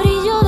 brillo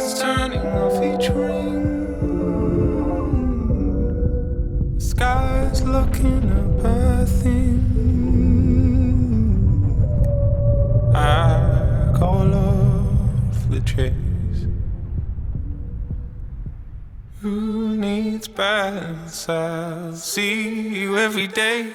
starts turning off each ring. The sky's looking up, I think. I call off the chase. Who needs balance? I'll see you every day.